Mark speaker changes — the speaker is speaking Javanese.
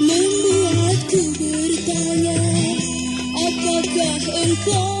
Speaker 1: Membuatku bertanya Apakah engkau